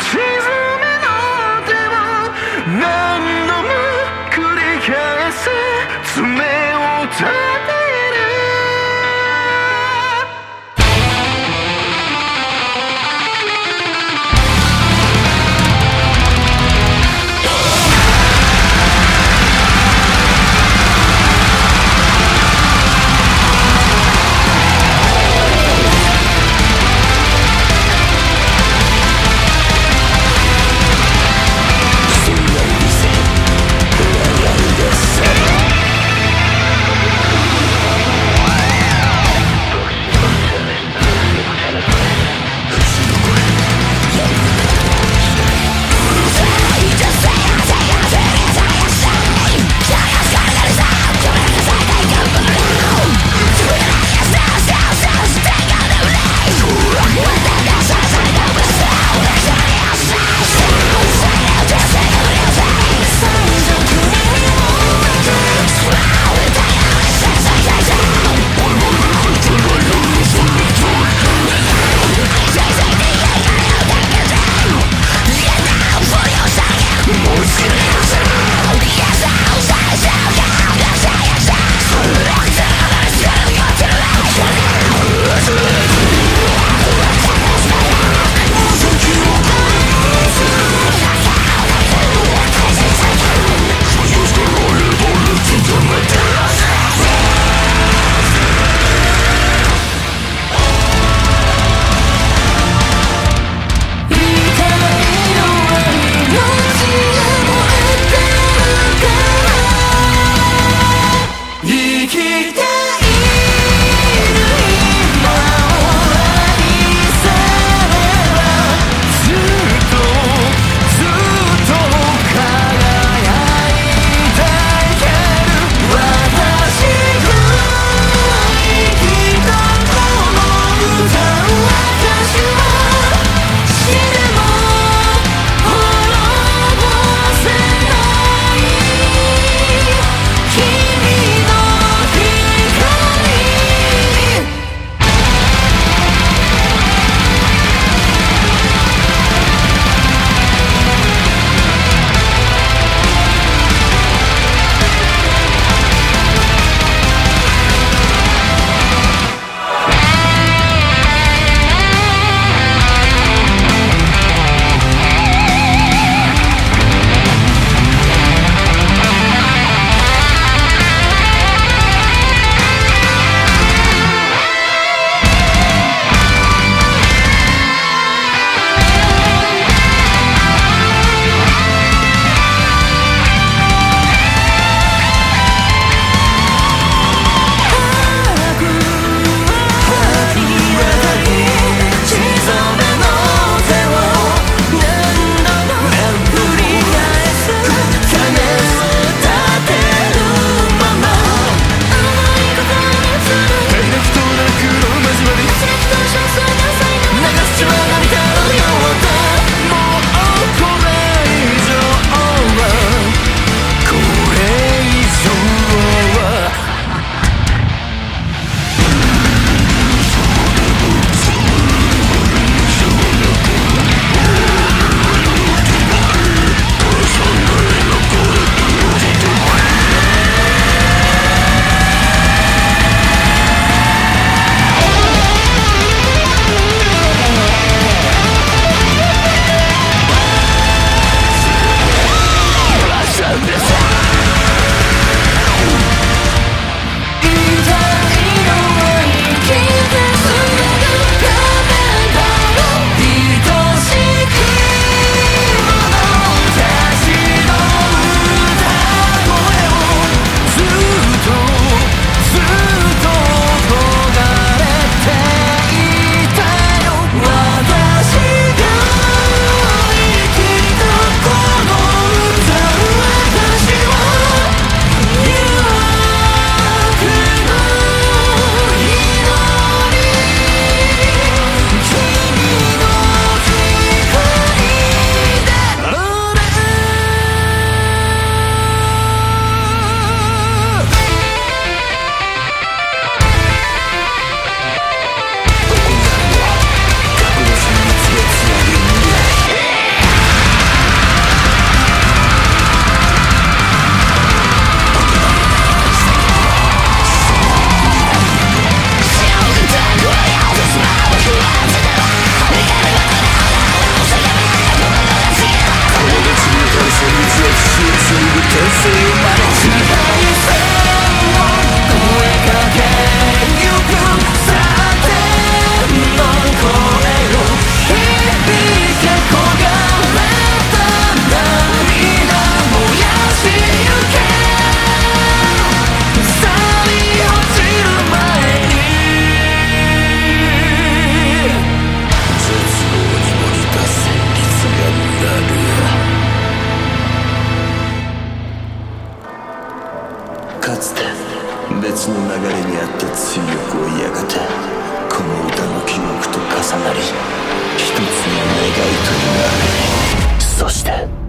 沈めの手を何度も繰り返す爪をかつて別の流れにあった追憶をやがてこの歌の記憶と重なり一つの願いとなる。そして